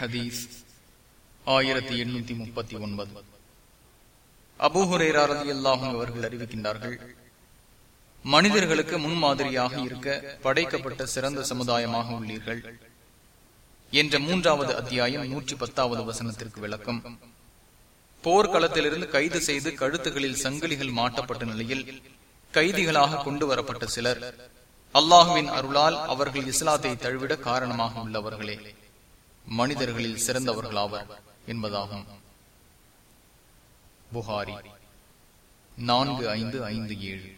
ஹதீஸ் ஆயிரத்தி எண்ணூத்தி முப்பத்தி ஒன்பது. அபூஹுரேரதி அல்லாஹும் அவர்கள் அறிவிக்கின்றார்கள் மனிதர்களுக்கு முன்மாதிரியாக இருக்க படைக்கப்பட்ட சிறந்த சமுதாயமாக உள்ளீர்கள் என்ற மூன்றாவது அத்தியாயம் நூற்றி பத்தாவது வசனத்திற்கு விளக்கம். போர்க்களத்திலிருந்து கைது செய்து கழுத்துகளில் சங்கிலிகள் மாட்டப்பட்ட நிலையில் கைதிகளாக கொண்டு வரப்பட்ட சிலர் அல்லாஹுவின் அருளால் அவர்கள் இஸ்லாத்தை தழுவிட காரணமாக உள்ளவர்களே மனிதர்களில் சிறந்தவர்களாவர் என்பதாகும். புகாரி நான்கு ஐந்து ஐந்து ஏழு.